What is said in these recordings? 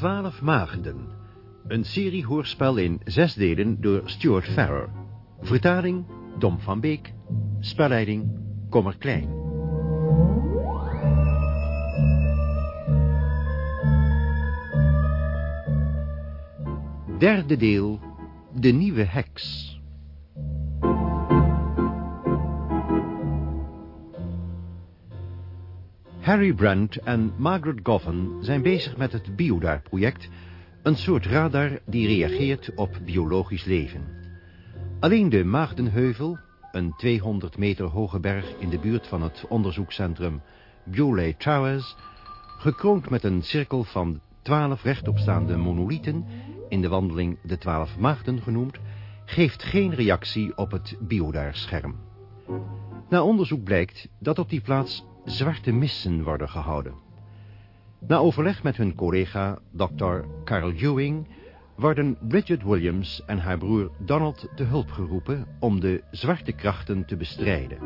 Twaalf Maagden. Een serie hoorspel in zes delen door Stuart Farrer. Vertaling Dom van Beek. Spelleiding Kommer Klein. Derde deel. De nieuwe heks. Harry Brent en Margaret Govan zijn bezig met het Biodar-project... een soort radar die reageert op biologisch leven. Alleen de Maagdenheuvel, een 200 meter hoge berg... in de buurt van het onderzoekscentrum Bewley Towers... gekroond met een cirkel van twaalf rechtopstaande monolieten... in de wandeling de Twaalf Maagden genoemd... geeft geen reactie op het Biodar-scherm. Na onderzoek blijkt dat op die plaats zwarte missen worden gehouden. Na overleg met hun collega Dr. Carl Ewing worden Bridget Williams en haar broer Donald te hulp geroepen om de zwarte krachten te bestrijden.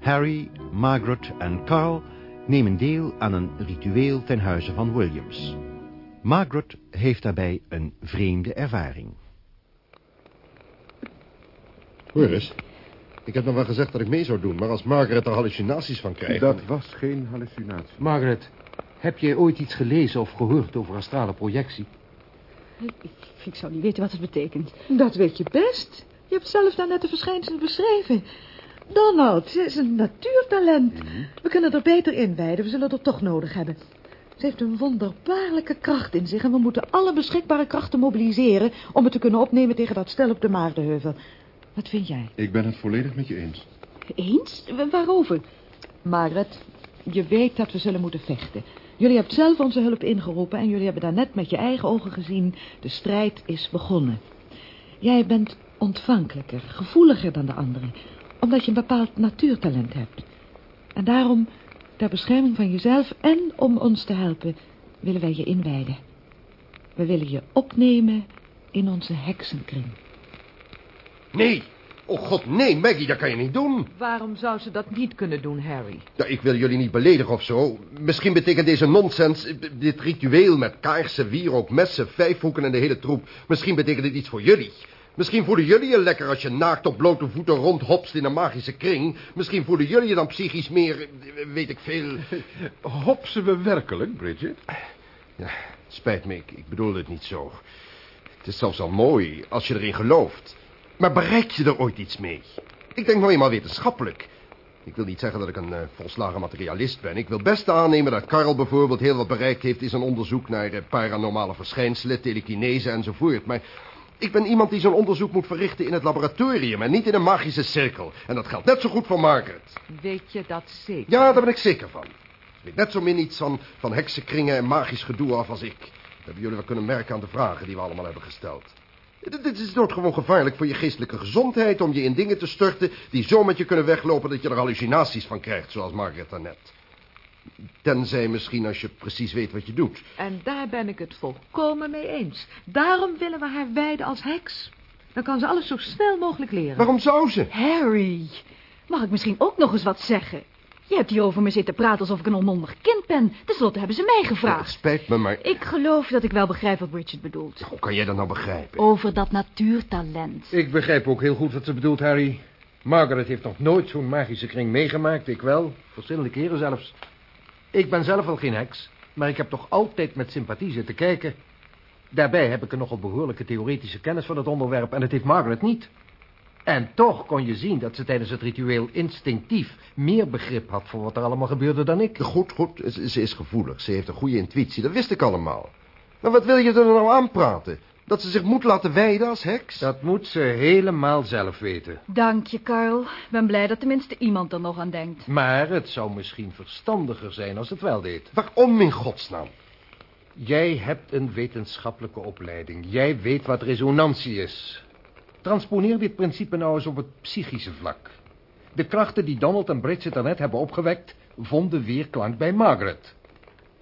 Harry, Margaret en Carl nemen deel aan een ritueel ten huize van Williams. Margaret heeft daarbij een vreemde ervaring. Hoor. Ik heb nog wel gezegd dat ik mee zou doen, maar als Margaret er hallucinaties van krijgt... Dat was geen hallucinatie. Margaret, heb jij ooit iets gelezen of gehoord over astrale projectie? Ik, ik, ik zou niet weten wat het betekent. Dat weet je best. Je hebt zelf daarnet de verschijnselen beschreven. Donald, ze is een natuurtalent. We kunnen er beter inwijden, we zullen er toch nodig hebben. Ze heeft een wonderbaarlijke kracht in zich... en we moeten alle beschikbare krachten mobiliseren... om het te kunnen opnemen tegen dat stel op de Maardenheuvel. Wat vind jij? Ik ben het volledig met je eens. Eens? Waarover? Margaret, je weet dat we zullen moeten vechten. Jullie hebben zelf onze hulp ingeroepen... en jullie hebben daarnet met je eigen ogen gezien... de strijd is begonnen. Jij bent ontvankelijker, gevoeliger dan de anderen... omdat je een bepaald natuurtalent hebt. En daarom, ter bescherming van jezelf en om ons te helpen... willen wij je inwijden. We willen je opnemen in onze heksenkring. Nee! Oh god, nee, Maggie, dat kan je niet doen. Waarom zou ze dat niet kunnen doen, Harry? Ja, ik wil jullie niet beledigen of zo. Misschien betekent deze nonsens, eh, dit ritueel met kaarsen, wierook, messen, vijfhoeken en de hele troep... misschien betekent dit iets voor jullie. Misschien voelen jullie je lekker als je naakt op blote voeten rondhopst in een magische kring. Misschien voelen jullie je dan psychisch meer, eh, weet ik veel... Hopsen we werkelijk, Bridget? Ja, spijt me, ik, ik bedoel het niet zo. Het is zelfs al mooi als je erin gelooft. Maar bereik je er ooit iets mee? Ik denk nou eenmaal wetenschappelijk. Ik wil niet zeggen dat ik een eh, volslagen materialist ben. Ik wil best aannemen dat Karl bijvoorbeeld heel wat bereikt heeft... in zijn onderzoek naar eh, paranormale verschijnselen, telekinese enzovoort. Maar ik ben iemand die zo'n onderzoek moet verrichten in het laboratorium... en niet in een magische cirkel. En dat geldt net zo goed voor Margaret. Weet je dat zeker? Ja, daar ben ik zeker van. Ik weet net zo min iets van, van heksenkringen en magisch gedoe af als ik. Dat hebben jullie wel kunnen merken aan de vragen die we allemaal hebben gesteld. Dit, is doodgewoon gevaarlijk voor je geestelijke gezondheid... om je in dingen te storten die zo met je kunnen weglopen... dat je er hallucinaties van krijgt, zoals Margaret daarnet. Tenzij misschien als je precies weet wat je doet. En daar ben ik het volkomen mee eens. Daarom willen we haar wijden als heks. Dan kan ze alles zo snel mogelijk leren. Waarom zou ze? Harry, mag ik misschien ook nog eens wat zeggen? Je hebt hier over me zitten praten alsof ik een onmondig kind ben. Ten slotte hebben ze mij Het gevraagd. spijt me, maar Ik geloof dat ik wel begrijp wat Bridget bedoelt. hoe kan jij dat nou begrijpen? Over dat natuurtalent. Ik begrijp ook heel goed wat ze bedoelt, Harry. Margaret heeft nog nooit zo'n magische kring meegemaakt. Ik wel. Verschillende keren zelfs. Ik ben zelf al geen heks. Maar ik heb toch altijd met sympathie zitten kijken. Daarbij heb ik een nogal behoorlijke theoretische kennis van het onderwerp. En dat heeft Margaret niet. En toch kon je zien dat ze tijdens het ritueel instinctief meer begrip had voor wat er allemaal gebeurde dan ik. Goed, goed, ze, ze is gevoelig. Ze heeft een goede intuïtie, dat wist ik allemaal. Maar wat wil je er nou aanpraten? Dat ze zich moet laten wijden als heks? Dat moet ze helemaal zelf weten. Dank je, Carl. Ik ben blij dat tenminste iemand er nog aan denkt. Maar het zou misschien verstandiger zijn als het wel deed. Waarom in godsnaam? Jij hebt een wetenschappelijke opleiding. Jij weet wat resonantie is. Transponeer dit principe nou eens op het psychische vlak. De krachten die Donald en Bridget daarnet hebben opgewekt... vonden weerklank bij Margaret.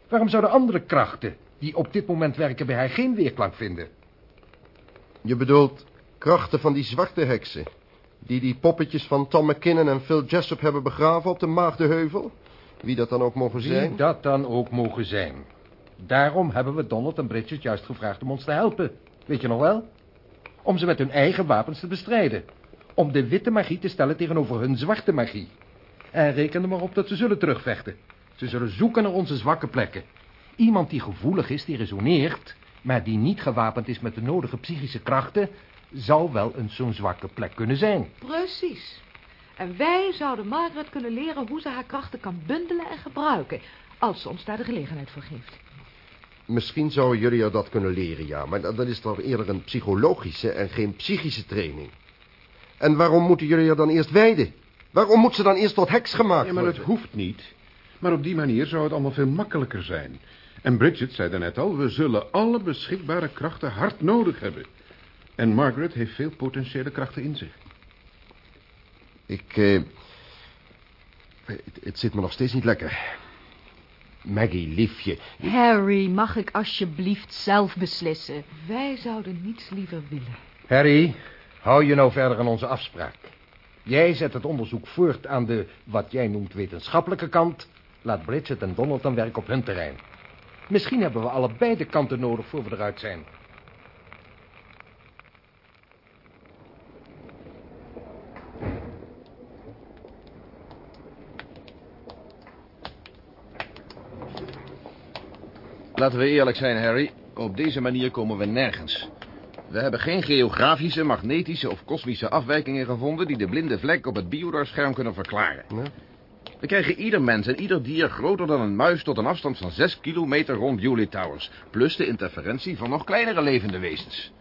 Waarom zouden andere krachten... die op dit moment werken bij haar geen weerklank vinden? Je bedoelt krachten van die zwarte heksen... die die poppetjes van Tom McKinnon en Phil Jessup hebben begraven op de Maagdenheuvel? Wie dat dan ook mogen zijn? Wie dat dan ook mogen zijn. Daarom hebben we Donald en Bridget juist gevraagd om ons te helpen. Weet je nog wel? Om ze met hun eigen wapens te bestrijden. Om de witte magie te stellen tegenover hun zwarte magie. En reken er maar op dat ze zullen terugvechten. Ze zullen zoeken naar onze zwakke plekken. Iemand die gevoelig is, die resoneert... maar die niet gewapend is met de nodige psychische krachten... zou wel een zo'n zwakke plek kunnen zijn. Precies. En wij zouden Margaret kunnen leren hoe ze haar krachten kan bundelen en gebruiken... als ze ons daar de gelegenheid voor geeft. Misschien zouden jullie dat kunnen leren, ja. Maar dan is toch eerder een psychologische en geen psychische training. En waarom moeten jullie er dan eerst wijden? Waarom moet ze dan eerst tot heks gemaakt Ja, maar het worden? hoeft niet. Maar op die manier zou het allemaal veel makkelijker zijn. En Bridget zei daarnet al, we zullen alle beschikbare krachten hard nodig hebben. En Margaret heeft veel potentiële krachten in zich. Ik, eh... Het, het zit me nog steeds niet lekker. Maggie, liefje. Harry, mag ik alsjeblieft zelf beslissen? Wij zouden niets liever willen. Harry, hou je nou verder aan onze afspraak. Jij zet het onderzoek voort aan de, wat jij noemt, wetenschappelijke kant. Laat Bridget en Donald dan werken op hun terrein. Misschien hebben we allebei de kanten nodig voor we eruit zijn. Laten we eerlijk zijn, Harry. Op deze manier komen we nergens. We hebben geen geografische, magnetische of kosmische afwijkingen gevonden... die de blinde vlek op het biodarscherm kunnen verklaren. Ja. We krijgen ieder mens en ieder dier groter dan een muis... tot een afstand van 6 kilometer rond Julie Towers... plus de interferentie van nog kleinere levende wezens.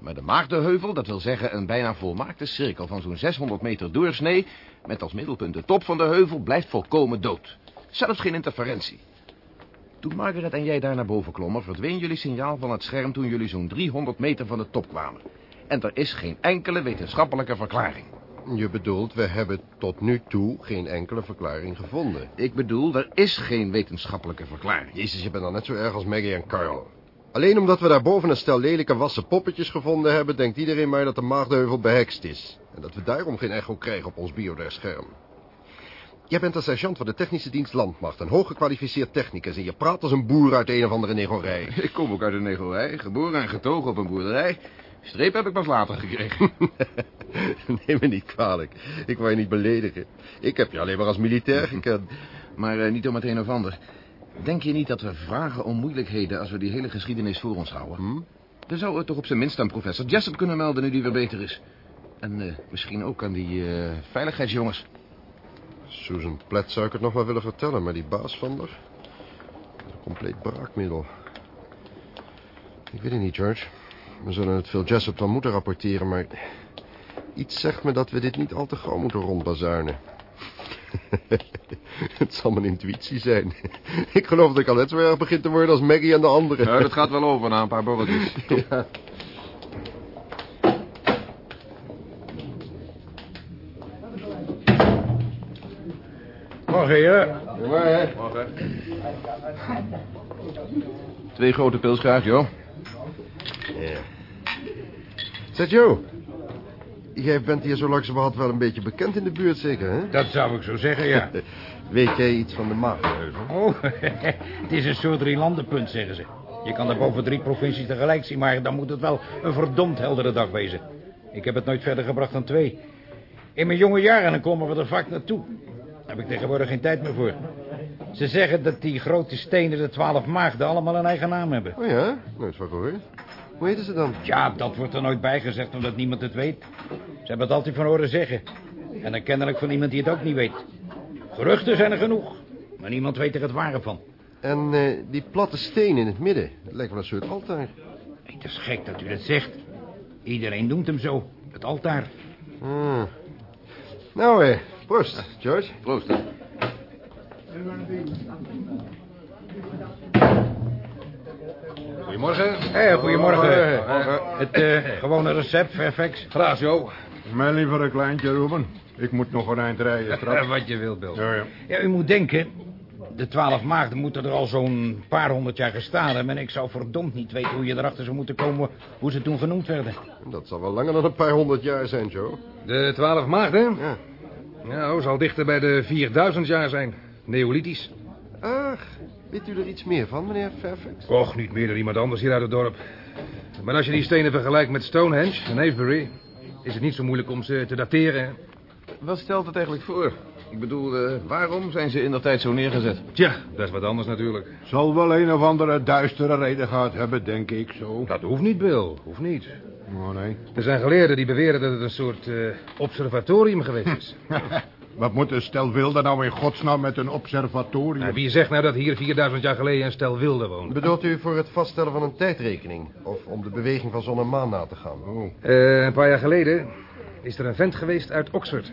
Maar de Maagdenheuvel, dat wil zeggen een bijna volmaakte cirkel... van zo'n 600 meter doorsnee... met als middelpunt de top van de heuvel, blijft volkomen dood. Zelfs geen interferentie. Toen Margaret en jij daar naar boven klommen... verdween jullie signaal van het scherm toen jullie zo'n 300 meter van de top kwamen. En er is geen enkele wetenschappelijke verklaring. Je bedoelt, we hebben tot nu toe geen enkele verklaring gevonden. Ik bedoel, er is geen wetenschappelijke verklaring. Jezus, je bent dan net zo erg als Maggie en Carl. Alleen omdat we daarboven een stel lelijke wassen poppetjes gevonden hebben... denkt iedereen maar dat de maagdeheuvel behekst is. En dat we daarom geen echo krijgen op ons biodar-scherm. Jij bent de sergeant van de technische dienst Landmacht... een hooggekwalificeerd technicus... en je praat als een boer uit een of andere negorij. Ik kom ook uit een negerij, geboren en getogen op een boerderij. Streep heb ik pas later gekregen. Neem me niet kwalijk. Ik wou je niet beledigen. Ik heb je alleen maar als militair gekend. Maar eh, niet om het een of ander. Denk je niet dat we vragen om moeilijkheden... als we die hele geschiedenis voor ons houden? Hm? Dan zou het toch op zijn minst aan professor Jessup kunnen melden... nu die weer beter is. En eh, misschien ook aan die eh, veiligheidsjongens. Susan Platt zou ik het nog wel willen vertellen... maar die baas van haar... Een compleet braakmiddel. Ik weet het niet, George. We zullen het Phil Jessup dan moeten rapporteren, maar... Iets zegt me dat we dit niet al te gauw moeten rondbazuinen. het zal mijn intuïtie zijn. Ik geloof dat ik al net zo erg begin te worden als Maggie en de anderen. Nou, dat gaat wel over na een paar borreltjes. Ja. Morgen, heren. Morgen. Twee grote pils graag, joh. Ja. Zeg, Joe. Jij bent hier zo langzamerhand wel een beetje bekend in de buurt, zeker, hè? Dat zou ik zo zeggen, ja. Weet jij iets van de Maagdenheuvel? Oh, het is een soort drielandenpunt, zeggen ze. Je kan er boven drie provincies tegelijk zien, maar dan moet het wel een verdomd heldere dag wezen. Ik heb het nooit verder gebracht dan twee. In mijn jonge jaren dan komen we er vaak naartoe. Daar heb ik tegenwoordig geen tijd meer voor. Ze zeggen dat die grote stenen, de twaalf maagden, allemaal een eigen naam hebben. Oh ja? Nooit van gehoord. Hoe heten ze dan? Ja, dat wordt er nooit bijgezegd omdat niemand het weet. Ze hebben het altijd van horen zeggen. En dan kennelijk van iemand die het ook niet weet. Geruchten zijn er genoeg, maar niemand weet er het ware van. En eh, die platte steen in het midden. Dat lijkt wel een soort altaar. Hey, Het is gek dat u dat zegt. Iedereen noemt hem zo, het altaar. Ah. Nou, eh, proost, George. Proost. Goedemorgen. Hé, goedemorgen. Het eh, gewone recept, Fairfax. Graag, Joe. Mijn liever een kleintje, Ruben. Ik moet nog een eind rijden straks. Wat je wil, Bill. Ja, ja. Ja, u moet denken... De twaalf maagden moeten er al zo'n paar honderd jaar gestaan hebben... en ik zou verdomd niet weten hoe je erachter zou moeten komen... hoe ze toen genoemd werden. Dat zal wel langer dan een paar honderd jaar zijn, Joe. De twaalf maagden? Ja. Nou, zal dichter bij de 4000 jaar zijn. Neolithisch. Ach, Weet u er iets meer van, meneer Fairfax? Och, niet meer dan iemand anders hier uit het dorp. Maar als je die stenen vergelijkt met Stonehenge en Avebury... is het niet zo moeilijk om ze te dateren. Wat stelt het eigenlijk voor? Ik bedoel, eh, waarom zijn ze in dat tijd zo neergezet? Tja, dat is wat anders natuurlijk. Zal wel een of andere duistere reden gehad hebben, denk ik zo. Dat hoeft niet, Bill. Hoeft niet. Oh, nee. Er zijn geleerden die beweren dat het een soort eh, observatorium geweest is. Wat moet een stel wilde nou in godsnaam met een observatorium? Nou, wie zegt nou dat hier 4000 jaar geleden een stel wilden woonde? Bedoelt u voor het vaststellen van een tijdrekening? Of om de beweging van zon en maan na te gaan? Oh. Eh, een paar jaar geleden is er een vent geweest uit Oxford.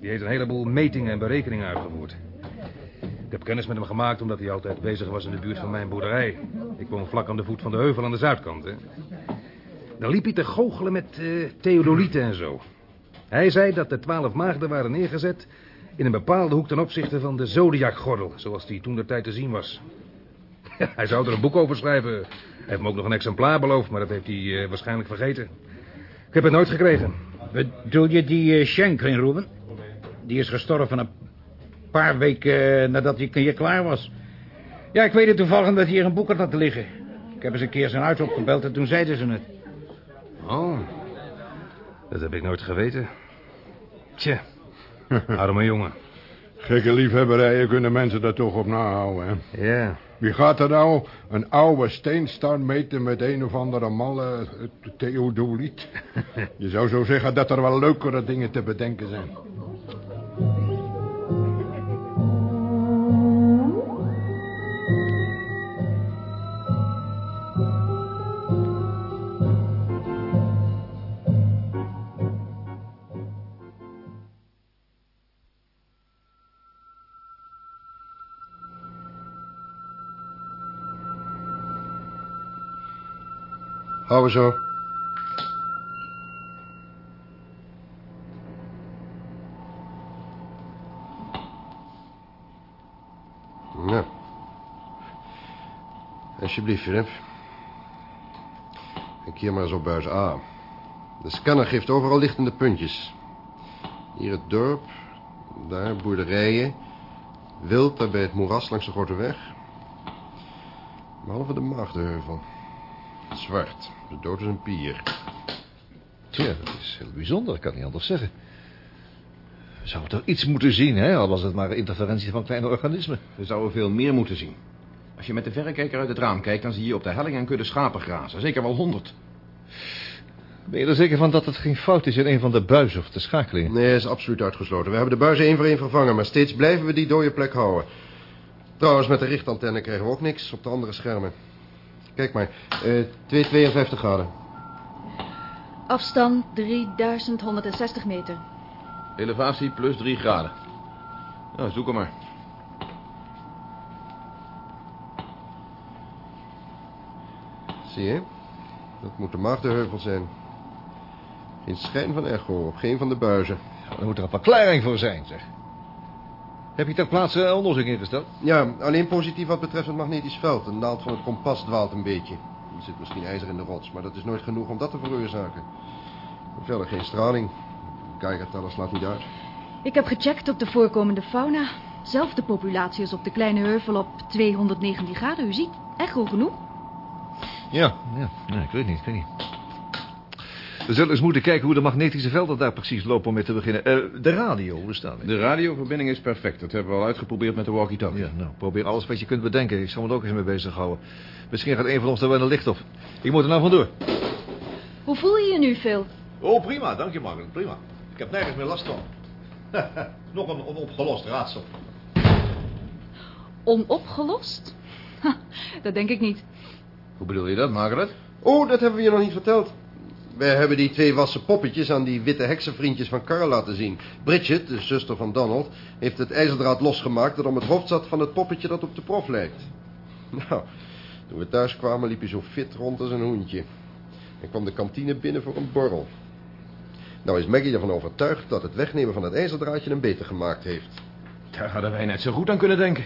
Die heeft een heleboel metingen en berekeningen uitgevoerd. Ik heb kennis met hem gemaakt omdat hij altijd bezig was in de buurt van mijn boerderij. Ik woon vlak aan de voet van de heuvel aan de zuidkant. Hè. Dan liep hij te goochelen met eh theodolieten en zo. Hij zei dat de twaalf maagden waren neergezet... in een bepaalde hoek ten opzichte van de zodiacgordel... zoals die toen de tijd te zien was. hij zou er een boek over schrijven. Hij heeft me ook nog een exemplaar beloofd... maar dat heeft hij eh, waarschijnlijk vergeten. Ik heb het nooit gekregen. Bedoel je die uh, Shanklin, Ruben? Die is gestorven een paar weken eh, nadat hij hier klaar was. Ja, ik weet het toevallig dat hier een boek had laten liggen. Ik heb eens een keer zijn huis opgebeld en toen zeiden ze het. Oh, dat heb ik nooit geweten. Tja, arme jongen. Gekke liefhebberijen kunnen mensen daar toch op nahouden, hè? Ja, Wie gaat er nou een oude steen staan meten met een of andere malle eh, theodoliet? Je zou zo zeggen dat er wel leukere dingen te bedenken zijn. Houden zo. Nou. Alsjeblieft, Philip. Kijk hier maar eens op buis A. De scanner geeft overal lichtende puntjes. Hier het dorp. Daar boerderijen. Wild daar bij het moeras langs de grote weg. Behalve de Maagdenheuvel. Zwart. De dood is een pier. Tja, dat is heel bijzonder, ik kan niet anders zeggen. We zouden toch iets moeten zien, hè? Al was het maar interferentie van kleine organismen. We zouden veel meer moeten zien. Als je met de verrekijker uit het raam kijkt... dan zie je op de helling een kudde schapen grazen. Zeker wel honderd. Ben je er zeker van dat het geen fout is in een van de buizen of de schakeling? Nee, is absoluut uitgesloten. We hebben de buizen één voor één vervangen, maar steeds blijven we die dode plek houden. Trouwens, met de richtantenne krijgen we ook niks op de andere schermen. Kijk maar, eh 252 graden. Afstand 3160 meter. Elevatie plus 3 graden. Nou, zoek hem maar. Zie je? Dat moet de Maagdenheuvel zijn. Geen schijn van echo op geen van de buizen. Er moet er een verklaring voor zijn, zeg. Heb je ter plaatse een onderzoek ingesteld? Ja, alleen positief wat betreft het magnetisch veld. De naald van het kompas dwaalt een beetje. Er zit misschien ijzer in de rots, maar dat is nooit genoeg om dat te veroorzaken. Verder geen straling. Geigerteller slaat niet uit. Ik heb gecheckt op de voorkomende fauna. Zelfde populatie als op de kleine heuvel op 219 graden. U ziet, echo genoeg. Ja, ja. Nee, ik weet niet, ik weet niet. We zullen eens moeten kijken hoe de magnetische velden daar precies lopen om mee te beginnen. Eh, de radio, hoe staat het? De radioverbinding is perfect. Dat hebben we al uitgeprobeerd met de walkie-talkie. Ja, nou, probeer alles wat je kunt bedenken. Ik zal me er ook eens mee bezighouden. Misschien gaat een van ons er wel een licht op. Ik moet er nou vandoor. Hoe voel je je nu, Phil? Oh, prima, dank je, Margaret, prima. Ik heb nergens meer last van. Nog een onopgelost raadsel. Onopgelost? Ha, dat denk ik niet. Hoe bedoel je dat, Margaret? Oh, dat hebben we je nog niet verteld. Wij hebben die twee wassen poppetjes aan die witte heksenvriendjes van Carl laten zien. Bridget, de zuster van Donald, heeft het ijzerdraad losgemaakt... dat om het hoofd zat van het poppetje dat op de prof lijkt. Nou, toen we thuis kwamen liep hij zo fit rond als een hoentje. En kwam de kantine binnen voor een borrel. Nou is Maggie ervan overtuigd dat het wegnemen van het ijzerdraadje hem beter gemaakt heeft. Daar hadden wij net zo goed aan kunnen denken.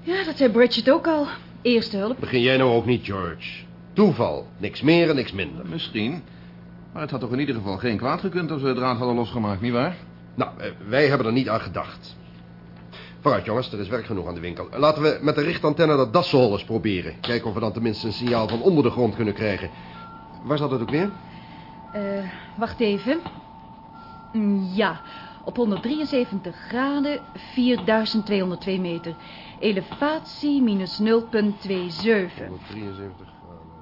Ja, dat zei Bridget ook al. Eerste hulp. Begin jij nou ook niet, George. Toeval. Niks meer en niks minder. Misschien. Maar het had toch in ieder geval geen kwaad gekund als we het draad hadden losgemaakt, nietwaar? Nou, eh, wij hebben er niet aan gedacht. Vooruit, jongens, er is werk genoeg aan de winkel. Laten we met de richtantenne dat dassenhol eens proberen. Kijken of we dan tenminste een signaal van onder de grond kunnen krijgen. Waar zat het ook weer? Eh, wacht even. Mm, Ja, op 173 graden, 4202 meter. Elevatie minus 0,27. 173 graden.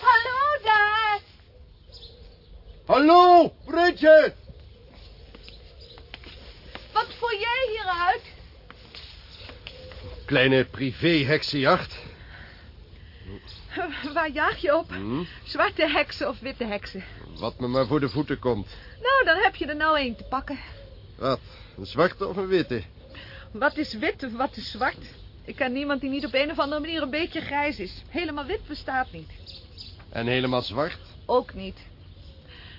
Hallo daar! Hallo, Bridget! Wat voer jij hieruit? Kleine privé-heksenjacht. Waar jaag je op? Hm? Zwarte heksen of witte heksen? Wat me maar voor de voeten komt. Nou, dan heb je er nou één te pakken. Wat, een zwarte of een witte? Wat is wit of wat is zwart? Ik ken niemand die niet op een of andere manier een beetje grijs is. Helemaal wit bestaat niet. En helemaal zwart? Ook niet.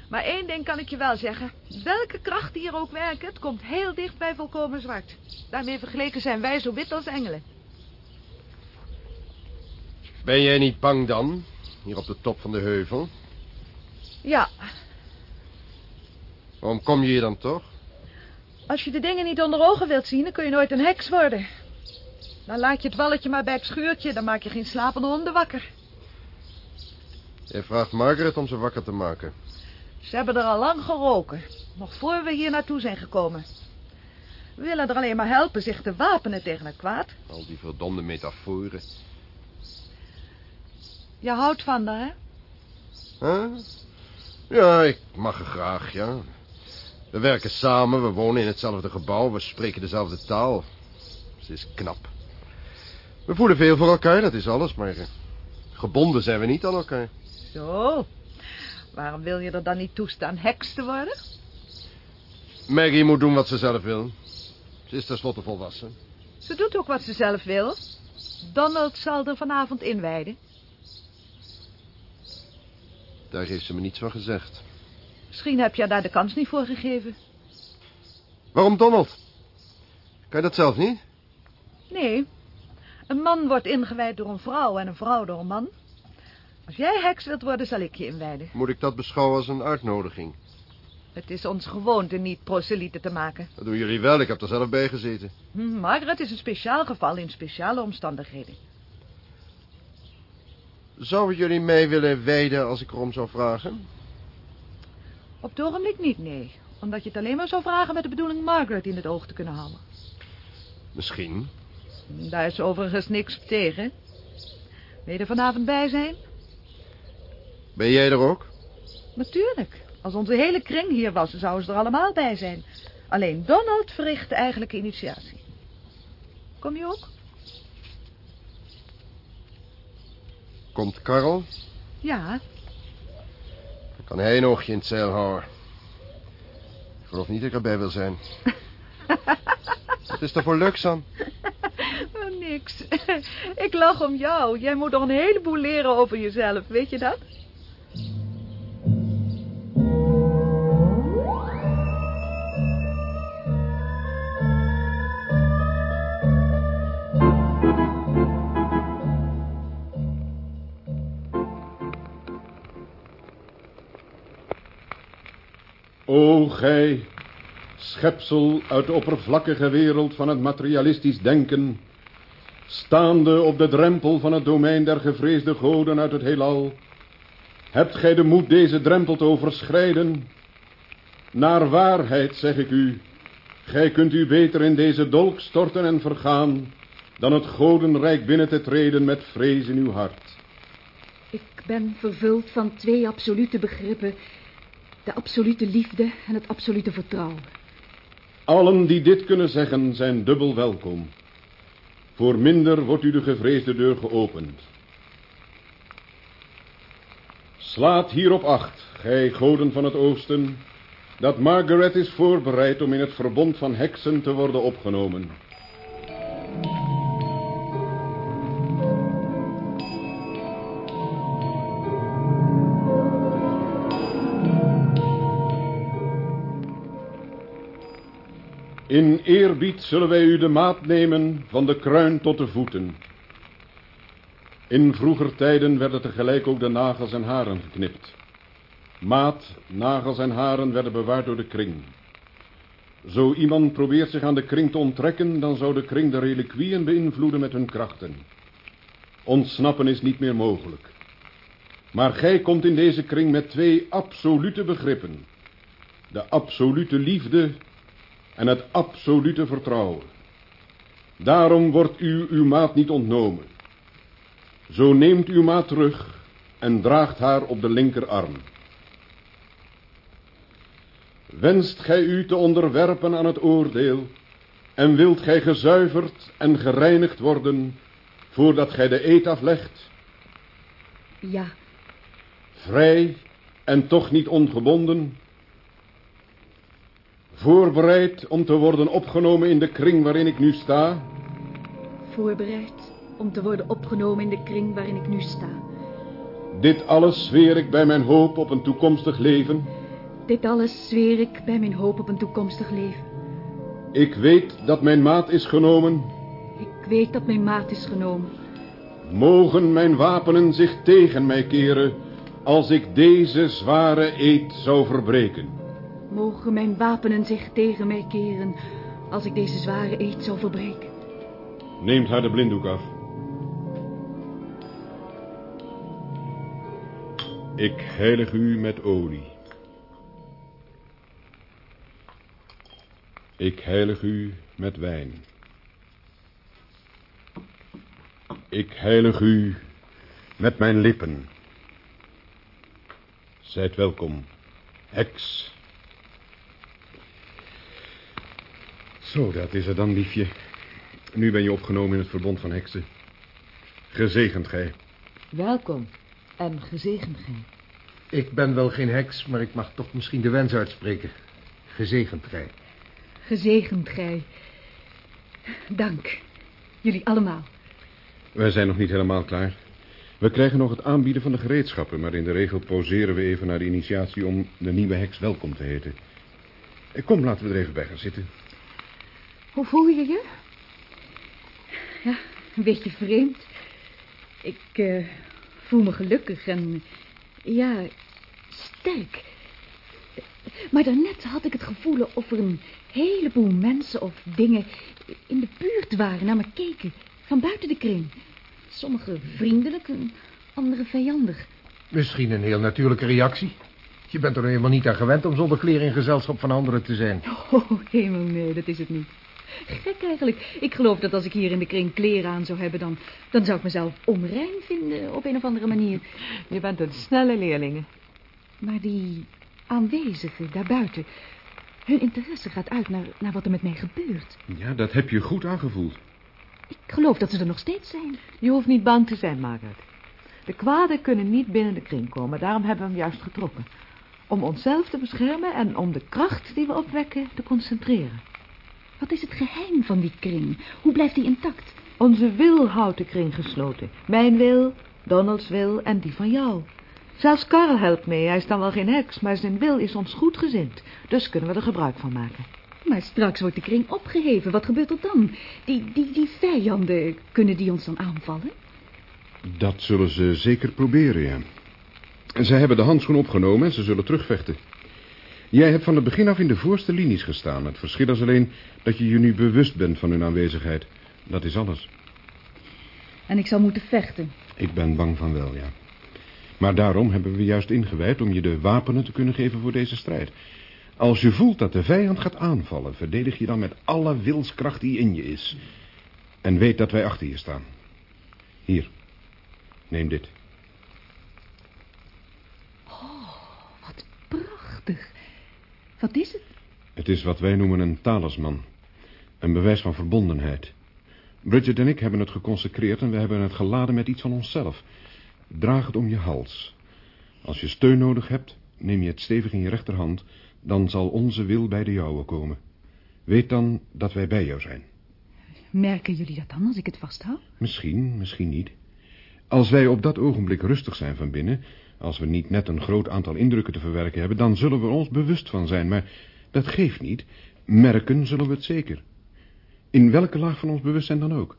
Maar één ding kan ik je wel zeggen. Welke kracht hier ook werken, het komt heel dicht bij volkomen zwart. Daarmee vergeleken zijn wij zo wit als engelen. Ben jij niet bang dan? Hier op de top van de heuvel. Ja, Waarom kom je hier dan toch? als je de dingen niet onder ogen wilt zien, dan kun je nooit een heks worden. Dan laat je het walletje maar bij het schuurtje, dan maak je geen slapende honden wakker. Jij vraagt Margaret om ze wakker te maken. Ze hebben er al lang geroken, nog voor we hier naartoe zijn gekomen. We willen er alleen maar helpen zich te wapenen tegen het kwaad. Al die verdomde metaforen. Je houdt van haar, hè? Huh? Ja, ik mag er graag, ja. We werken samen, we wonen in hetzelfde gebouw, we spreken dezelfde taal. Ze is knap. We voelen veel voor elkaar, dat is alles, maar eh, gebonden zijn we niet aan elkaar. Zo. Waarom wil je er dan niet toestaan heks te worden? Maggie moet doen wat ze zelf wil. Ze is tenslotte volwassen. Ze doet ook wat ze zelf wil. Donald zal er vanavond inwijden. Daar heeft ze me niets van gezegd. Misschien heb je daar de kans niet voor gegeven. Waarom Donald? Kan je dat zelf niet? Nee. Een man wordt ingewijd door een vrouw en een vrouw door een man. Als jij heks wilt worden, zal ik je inwijden. Moet ik dat beschouwen als een uitnodiging? Het is ons gewoonte niet proselieten te maken. Dat doen jullie wel, ik heb er zelf bij gezeten. Hm, Margaret is een speciaal geval in speciale omstandigheden. Zouden jullie mij willen wijden als ik erom zou vragen? Op het ogenblik niet, nee. Omdat je het alleen maar zou vragen met de bedoeling Margaret in het oog te kunnen houden. Misschien. Daar is overigens niks op tegen. Wil je er vanavond bij zijn? Ben jij er ook? Natuurlijk. Als onze hele kring hier was, zouden ze er allemaal bij zijn. Alleen Donald verricht de eigenlijke initiatie. Kom je ook? Komt Karel? Ja. Dan kan hij een oogje in het zeil houden. Ik geloof niet dat ik erbij wil zijn. Wat is er voor leuks aan? Oh, niks. Ik lach om jou. Jij moet nog een heleboel leren over jezelf, weet je dat? O gij, schepsel uit de oppervlakkige wereld van het materialistisch denken, staande op de drempel van het domein der gevreesde goden uit het heelal, hebt gij de moed deze drempel te overschrijden? Naar waarheid zeg ik u, gij kunt u beter in deze dolk storten en vergaan, dan het godenrijk binnen te treden met vrees in uw hart. Ik ben vervuld van twee absolute begrippen. De absolute liefde en het absolute vertrouwen. Allen die dit kunnen zeggen zijn dubbel welkom. Voor minder wordt u de gevreesde deur geopend. Slaat hierop acht, gij goden van het oosten, dat Margaret is voorbereid om in het verbond van heksen te worden opgenomen. In eerbied zullen wij u de maat nemen van de kruin tot de voeten. In vroeger tijden werden tegelijk ook de nagels en haren geknipt. Maat, nagels en haren werden bewaard door de kring. Zo iemand probeert zich aan de kring te onttrekken, dan zou de kring de reliquieën beïnvloeden met hun krachten. Ontsnappen is niet meer mogelijk. Maar gij komt in deze kring met twee absolute begrippen. De absolute liefde en het absolute vertrouwen. Daarom wordt u uw maat niet ontnomen. Zo neemt uw maat terug en draagt haar op de linkerarm. Wenst gij u te onderwerpen aan het oordeel en wilt gij gezuiverd en gereinigd worden voordat gij de eed aflegt? Ja, Vrij en toch niet ongebonden? Voorbereid om te worden opgenomen in de kring waarin ik nu sta? voorbereid om te worden opgenomen in de kring waarin ik nu sta. Dit alles zweer ik bij mijn hoop op een toekomstig leven. Dit alles zweer ik bij mijn hoop op een toekomstig leven. Ik weet dat mijn maat is genomen. Ik weet dat mijn maat is genomen. Mogen mijn wapenen zich tegen mij keren als ik deze zware eed zou verbreken. Mogen mijn wapenen zich tegen mij keren als ik deze zware eed zou verbreken. Neemt haar de blinddoek af. Ik heilig u met olie. Ik heilig u met wijn. Ik heilig u met mijn lippen. Zijt welkom, heks. Zo, dat is er dan, liefje. Nu ben je opgenomen in het verbond van heksen. Gezegend gij. Welkom en gezegend gij. Ik ben wel geen heks, maar ik mag toch misschien de wens uitspreken. Gezegend gij. Gezegend gij. Dank. Jullie allemaal. Wij zijn nog niet helemaal klaar. We krijgen nog het aanbieden van de gereedschappen... maar in de regel poseren we even naar de initiatie... om de nieuwe heks welkom te heten. Eh, Kom, laten we er even bij gaan zitten. Hoe voel je je? Ja, een beetje vreemd. Ik eh, voel me gelukkig en... Ja, sterk. Maar daarnet had ik het gevoel of er een heleboel mensen of dingen in de buurt waren, naar me keken. Van buiten de kring. Sommige vriendelijk en andere vijandig. Misschien een heel natuurlijke reactie. Je bent er nou helemaal niet aan gewend om zonder kleren in gezelschap van anderen te zijn. Oh, hemel, nee, dat is het niet. Gek eigenlijk. Ik geloof dat als ik hier in de kring kleren aan zou hebben... dan, dan zou ik mezelf onrein vinden op een of andere manier. Je bent een snelle leerlinge. Maar die aanwezigen daarbuiten... hun interesse gaat uit naar, naar wat er met mij gebeurt. Ja, dat heb je goed aangevoeld. Ik geloof dat ze er nog steeds zijn. Je hoeft niet bang te zijn, Margaret. De kwaden kunnen niet binnen de kring komen. Daarom hebben we hem juist getrokken. Om onszelf te beschermen en om de kracht die we opwekken te concentreren. Wat is het geheim van die kring? Hoe blijft die intact? Onze wil houdt de kring gesloten. Mijn wil, Donald's wil en die van jou. Zelfs Karl helpt mee. Hij is dan wel geen heks, maar zijn wil is ons goedgezind. Dus kunnen we er gebruik van maken. Maar straks wordt de kring opgeheven. Wat gebeurt er dan? Die, die, die vijanden, kunnen die ons dan aanvallen? Dat zullen ze zeker proberen, ja. Ze hebben de handschoen opgenomen en ze zullen terugvechten. Jij hebt van het begin af in de voorste linies gestaan. Het verschil is alleen dat je je nu bewust bent van hun aanwezigheid. Dat is alles. En ik zal moeten vechten. Ik ben bang van wel, ja. Maar daarom hebben we juist ingewijd om je de wapenen te kunnen geven voor deze strijd. Als je voelt dat de vijand gaat aanvallen, verdedig je dan met alle wilskracht die in je is. En weet dat wij achter je staan. Hier, neem dit. Wat prachtig. Wat is het? Het is wat wij noemen een talisman. Een bewijs van verbondenheid. Bridget en ik hebben het geconsecreerd en we hebben het geladen met iets van onszelf. Draag het om je hals. Als je steun nodig hebt, neem je het stevig in je rechterhand... dan zal onze wil bij de jouwe komen. Weet dan dat wij bij jou zijn. Merken jullie dat dan als ik het vasthoud? Misschien, misschien niet. Als wij op dat ogenblik rustig zijn van binnen... als we niet net een groot aantal indrukken te verwerken hebben... dan zullen we ons bewust van zijn, maar dat geeft niet. Merken zullen we het zeker. In welke laag van ons bewustzijn dan ook.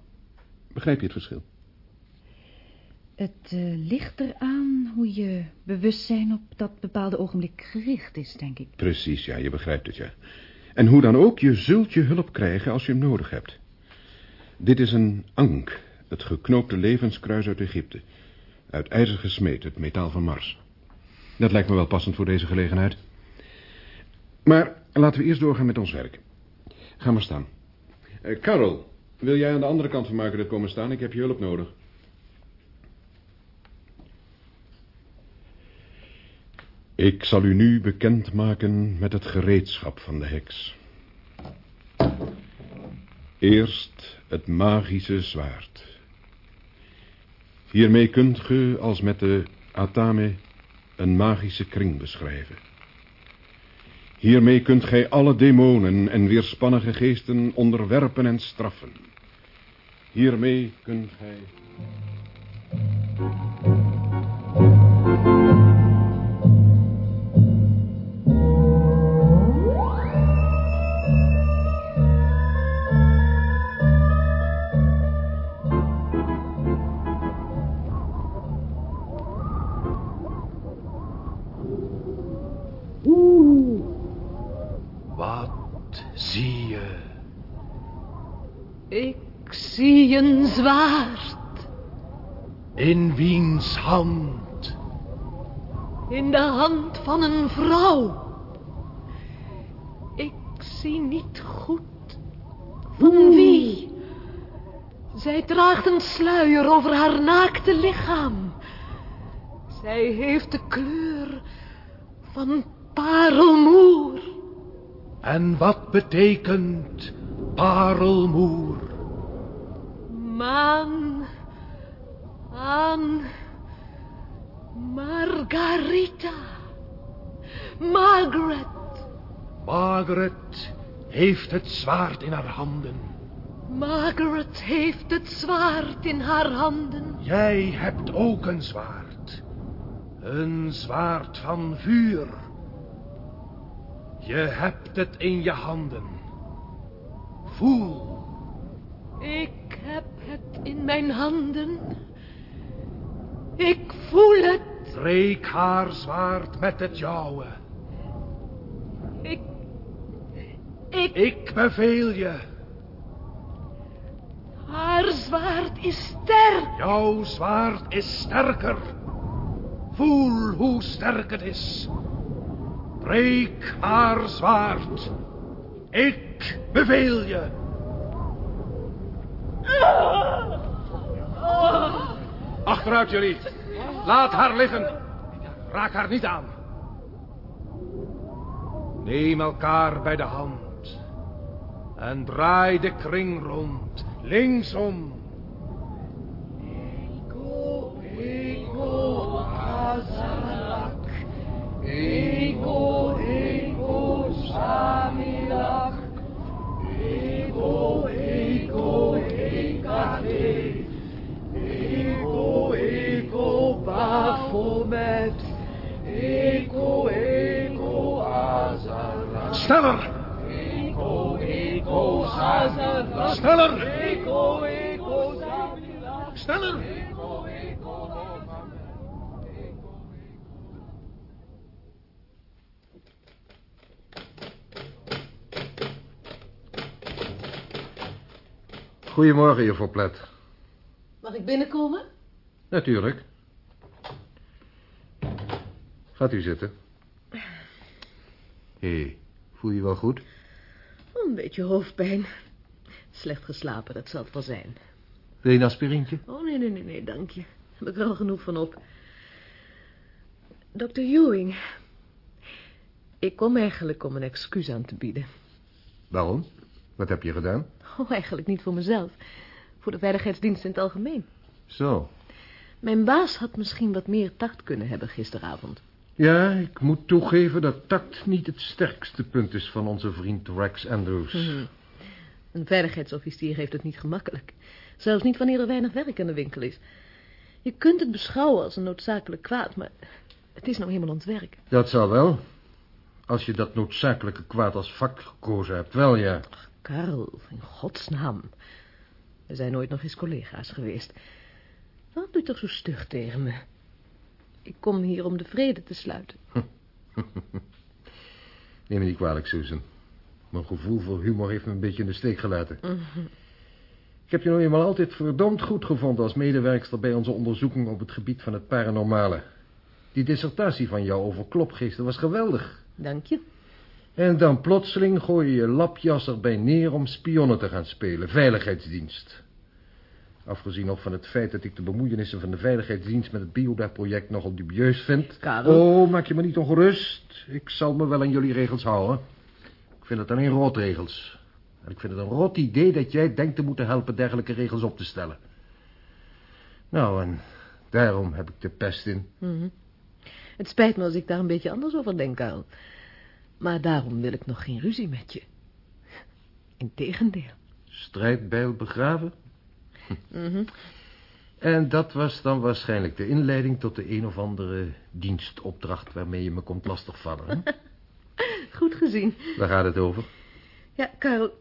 Begrijp je het verschil? Het eh, ligt eraan hoe je bewustzijn op dat bepaalde ogenblik gericht is, denk ik. Precies, ja, je begrijpt het, ja. En hoe dan ook, je zult je hulp krijgen als je hem nodig hebt. Dit is een ank, het geknoopte levenskruis uit Egypte. Uit ijzer gesmeed, het metaal van Mars. Dat lijkt me wel passend voor deze gelegenheid. Maar laten we eerst doorgaan met ons werk. Ga maar staan. Eh, Carol, wil jij aan de andere kant van Margaret komen staan? Ik heb je hulp nodig. Ik zal u nu bekendmaken met het gereedschap van de heks. Eerst het magische zwaard. Hiermee kunt ge, als met de Atame, een magische kring beschrijven. Hiermee kunt gij alle demonen en weerspannige geesten onderwerpen en straffen. Hiermee kunt gij... zwaard In wiens hand? in de hand van een vrouw. Ik zie niet goed van wie. Zij draagt een sluier over haar naakte lichaam. Zij heeft de kleur van parelmoer. En wat betekent parelmoer? Maan aan Margarita. Margaret. Margaret heeft het zwaard in haar handen. Margaret heeft het zwaard in haar handen. Jij hebt ook een zwaard. Een zwaard van vuur. Je hebt het in je handen. Voel. Ik in mijn handen. Ik voel het. Breek haar zwaard met het jouwe. Ik. Ik. Ik beveel je. Haar zwaard is sterk. Jouw zwaard is sterker. Voel hoe sterk het is. Breek haar zwaard. Ik beveel je. Achteruit jullie. Laat haar liggen. Raak haar niet aan. Neem elkaar bij de hand. En draai de kring rond. Linksom. Sneller! Sneller! Sneller! Goedemorgen, juffrouw Plet. Mag ik binnenkomen? Natuurlijk. Gaat u zitten. Hé, hey, voel je wel goed? Een beetje hoofdpijn. Slecht geslapen, dat zal het wel zijn. Wil je een aspirintje? Oh, nee, nee, nee, nee, dank je. Daar heb ik er al genoeg van op. Dr. Ewing. Ik kom eigenlijk om een excuus aan te bieden. Waarom? Wat heb je gedaan? Oh, eigenlijk niet voor mezelf. Voor de veiligheidsdienst in het algemeen. Zo. Mijn baas had misschien wat meer tact kunnen hebben gisteravond. Ja, ik moet toegeven dat tact niet het sterkste punt is van onze vriend Rex Andrews. Mhm. Een veiligheidsofficier heeft het niet gemakkelijk. Zelfs niet wanneer er weinig werk in de winkel is. Je kunt het beschouwen als een noodzakelijk kwaad, maar het is nou helemaal ons werk. Dat zal wel. Als je dat noodzakelijke kwaad als vak gekozen hebt, wel ja. Karel, in godsnaam. We zijn nooit nog eens collega's geweest. Waarom doe je toch zo stug tegen me? Ik kom hier om de vrede te sluiten. Neem me niet kwalijk, Susan. Mijn gevoel voor humor heeft me een beetje in de steek gelaten. Ik heb je nou eenmaal altijd verdomd goed gevonden als medewerkster bij onze onderzoeking op het gebied van het paranormale. Die dissertatie van jou over klopgeesten was geweldig. Dank je. En dan plotseling gooi je je lapjas erbij neer om spionnen te gaan spelen, veiligheidsdienst. Afgezien nog van het feit dat ik de bemoeienissen van de veiligheidsdienst met het Bioda-project nogal dubieus vind. Karel. Oh, maak je me niet ongerust. Ik zal me wel aan jullie regels houden. Ik vind het alleen rotregels. En ik vind het een rot idee dat jij denkt te moeten helpen dergelijke regels op te stellen. Nou, en daarom heb ik de pest in. Mhm. Het spijt me als ik daar een beetje anders over denk, Karel. Maar daarom wil ik nog geen ruzie met je. Integendeel. Strijdbijl begraven? Mhm. En dat was dan waarschijnlijk de inleiding tot de een of andere dienstopdracht waarmee je me komt lastigvallen. Hè? Goed gezien. Waar gaat het over? Ja, Karel,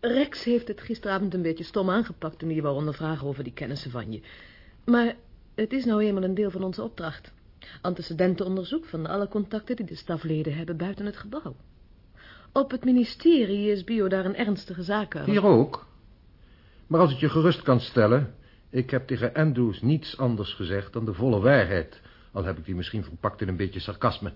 Rex heeft het gisteravond een beetje stom aangepakt toen hij wou ondervragen over die kennissen van je. Maar het is nou eenmaal een deel van onze opdracht. Antecedentenonderzoek van alle contacten die de stafleden hebben buiten het gebouw. Op het ministerie is Bio daar een ernstige zaak aan. Hier ook. Maar als ik je gerust kan stellen... ik heb tegen Andrews niets anders gezegd dan de volle waarheid. Al heb ik die misschien verpakt in een beetje sarcasme.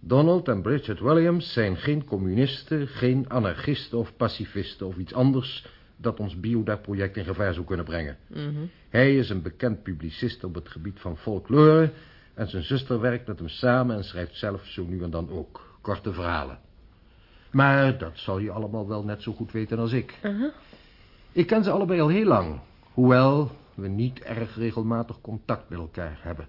Donald en Bridget Williams zijn geen communisten... geen anarchisten of pacifisten of iets anders... dat ons Bioda-project in gevaar zou kunnen brengen. Mhm. Hij is een bekend publicist op het gebied van folklore... en zijn zuster werkt met hem samen en schrijft zelf zo nu en dan ook korte verhalen. Maar dat zal je allemaal wel net zo goed weten als ik. Aha. Ik ken ze allebei al heel lang, hoewel we niet erg regelmatig contact met elkaar hebben.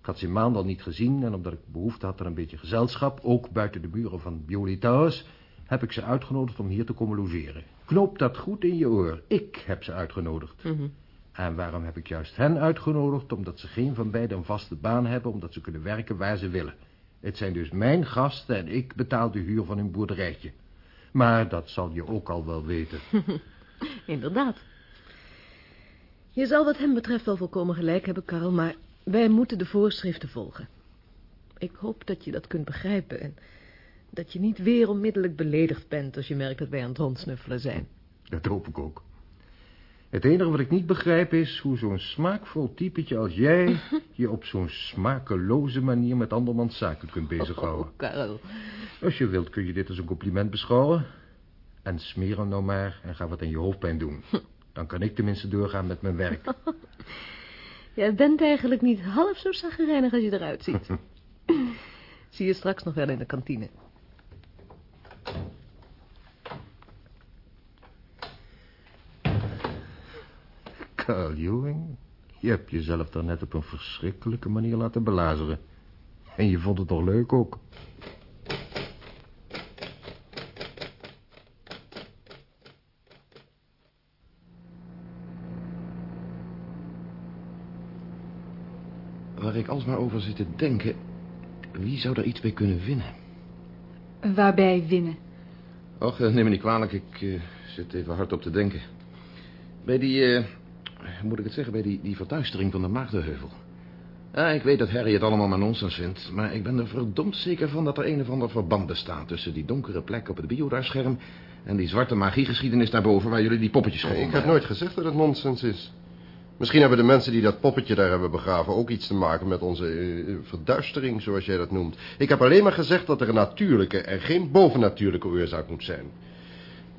Ik had ze maanden al niet gezien en omdat ik behoefte had aan een beetje gezelschap, ook buiten de muren van Bioli Towers, heb ik ze uitgenodigd om hier te komen logeren. Knoop dat goed in je oor. Ik heb ze uitgenodigd. Mhm. En waarom heb ik juist hen uitgenodigd? Omdat ze geen van beiden een vaste baan hebben, omdat ze kunnen werken waar ze willen. Het zijn dus mijn gasten en ik betaal de huur van hun boerderijtje. Maar dat zal je ook al wel weten. Inderdaad. Je zal wat hem betreft wel volkomen gelijk hebben, Karel, maar wij moeten de voorschriften volgen. Ik hoop dat je dat kunt begrijpen en dat je niet weer onmiddellijk beledigd bent als je merkt dat wij aan het rondsnuffelen zijn. Dat hoop ik ook. Het enige wat ik niet begrijp is hoe zo'n smaakvol typetje als jij... je op zo'n smakeloze manier met andermans zaken kunt bezighouden. Oh, Karel. Als je wilt kun je dit als een compliment beschouwen. En smeer hem nou maar en ga wat aan je hoofdpijn doen. Dan kan ik tenminste doorgaan met mijn werk. Jij bent eigenlijk niet half zo zaggerijnig als je eruit ziet. Zie je straks nog wel in de kantine. Carl Ewing, je hebt jezelf net op een verschrikkelijke manier laten belazeren. En je vond het toch leuk ook? Waar ik alsmaar over zit te denken... wie zou daar iets bij kunnen winnen? Waarbij winnen? Och, eh, neem me niet kwalijk, ik eh, zit even hard op te denken. Bij die, eh, hoe moet ik het zeggen, bij die, die verduistering van de Maagdenheuvel. Ja, ik weet dat Harry het allemaal maar nonsens vindt... maar ik ben er verdomd zeker van dat er een of ander verband bestaat... tussen die donkere plek op het biodaarscherm... en die zwarte magiegeschiedenis daarboven waar jullie die poppetjes gevonden ik heb nooit gezegd dat het nonsens is. Misschien hebben de mensen die dat poppetje daar hebben begraven... ook iets te maken met onze eh, verduistering, zoals jij dat noemt. Ik heb alleen maar gezegd dat er een natuurlijke... en geen bovennatuurlijke oorzaak moet zijn.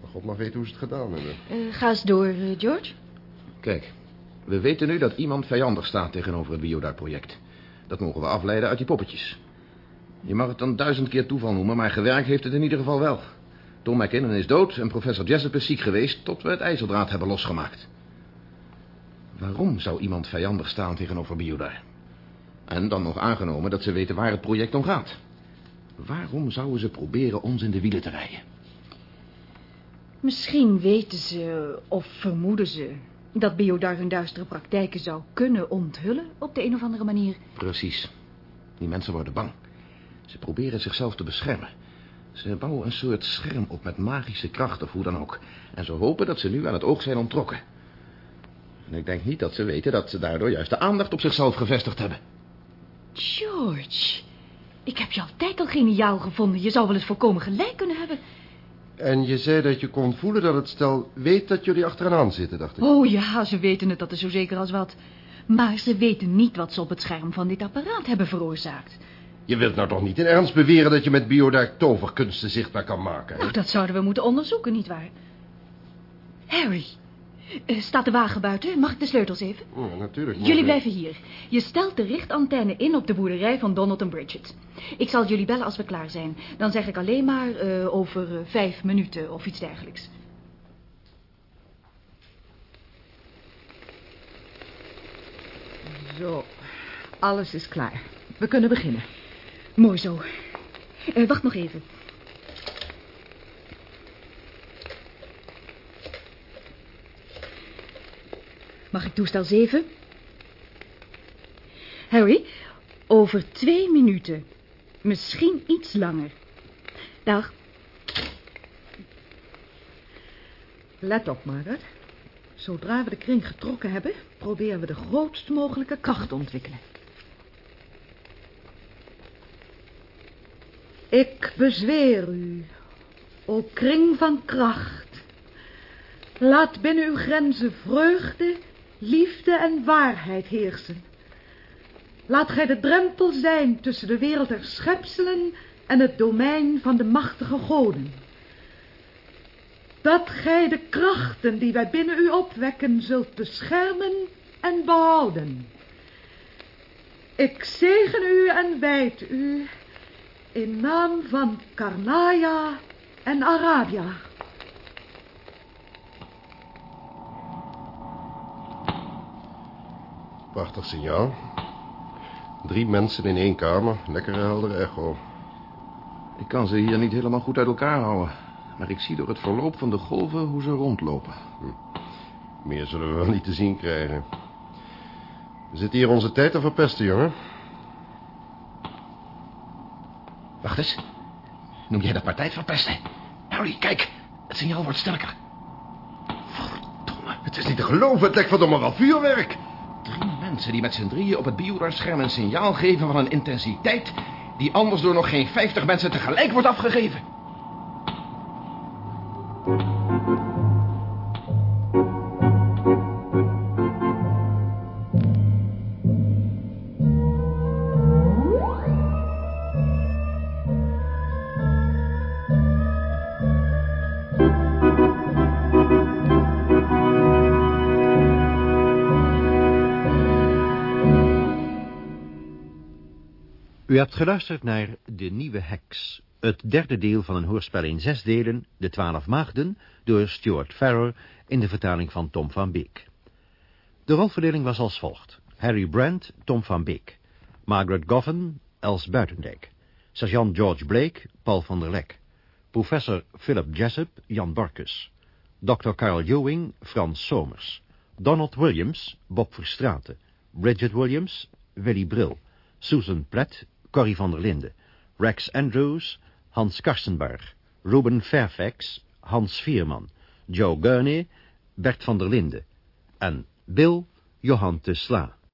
Maar God mag weten hoe ze het gedaan hebben. Eh, ga eens door, eh, George. Kijk, we weten nu dat iemand vijandig staat tegenover het Biodaar-project. Dat mogen we afleiden uit die poppetjes. Je mag het dan duizend keer toeval noemen, maar gewerkt heeft het in ieder geval wel. Tom McKinnon is dood en professor Jessup is ziek geweest... tot we het ijzerdraad hebben losgemaakt. Waarom zou iemand vijandig staan tegenover Biodaar? En dan nog aangenomen dat ze weten waar het project om gaat. Waarom zouden ze proberen ons in de wielen te rijden? Misschien weten ze of vermoeden ze dat Biodar hun duistere praktijken zou kunnen onthullen op de een of andere manier. Precies. Die mensen worden bang. Ze proberen zichzelf te beschermen. Ze bouwen een soort scherm op met magische kracht of hoe dan ook. En ze hopen dat ze nu aan het oog zijn onttrokken. En ik denk niet dat ze weten dat ze daardoor juist de aandacht op zichzelf gevestigd hebben. George, ik heb je altijd al geniaal gevonden. Je zou wel eens volkomen gelijk kunnen hebben. En je zei dat je kon voelen dat het stel weet dat jullie achteraan zitten, dacht ik. Oh ja, ze weten het, dat is zo zeker als wat. Maar ze weten niet wat ze op het scherm van dit apparaat hebben veroorzaakt. Je wilt nou toch niet in ernst beweren dat je met biodark toverkunsten zichtbaar kan maken, hè? Oh, dat zouden we moeten onderzoeken, nietwaar? Harry, staat de wagen buiten? Mag ik de sleutels even? Ja, natuurlijk. maar- Jullie blijven hier. Je stelt de richtantenne in op de boerderij van Donald en Bridget. Ik zal jullie bellen als we klaar zijn. Dan zeg ik alleen maar eh, over eh, vijf minuten of iets dergelijks. Zo, alles is klaar. We kunnen beginnen. Mooi zo. Eh, wacht nog even. Mag ik toestel 7? Harry, over twee minuten. Misschien iets langer. Dag. Let op, Margaret. Zodra we de kring getrokken hebben, proberen we de grootst mogelijke kracht te ontwikkelen. Ik bezweer u, o kring van kracht. Laat binnen uw grenzen vreugde, liefde en waarheid heersen. Laat gij de drempel zijn tussen de wereld der schepselen en het domein van de machtige goden. Dat gij de krachten die wij binnen u opwekken zult beschermen en behouden. Ik zegen u en wijd u in naam van Karnaya en Arabia. Prachtig signaal. Drie mensen in één kamer. Lekkere heldere echo. Ik kan ze hier niet helemaal goed uit elkaar houden. Maar ik zie door het verloop van de golven hoe ze rondlopen. Meer zullen we wel niet te zien krijgen. We zitten hier onze tijd te verpesten, jongen. Wacht eens. Noem jij dat partij verpesten? Harry, kijk. Het signaal wordt sterker. Verdomme. Het is niet te geloven. Het lijkt verdomme wel vuurwerk. Drie mensen die met z'n drieën op het bioradarscherm een signaal geven van een intensiteit... die anders door nog geen vijftig mensen tegelijk wordt afgegeven. U hebt geluisterd naar De Nieuwe Heks, het derde deel van een hoorspel in zes delen, De Twaalf Maagden, door Stuart Farrer in de vertaling van Tom van Beek. De rolverdeling was als volgt. Harry Brandt, Tom van Beek. Margaret Goffin, Els Buitendijk. Sergeant George Blake, Paul van der Lek. Professor Philip Jessup, Jan Barkus. Dr. Carl Ewing, Frans Somers. Donald Williams, Bob Verstraeten. Bridget Williams, Willy Bril. Susan Platt, Corrie van der Linde. Rex Andrews, Hans Karstenberg. Ruben Fairfax, Hans Vierman. Joe Gurney, Bert van der Linde. En Bill, Johan te Sla.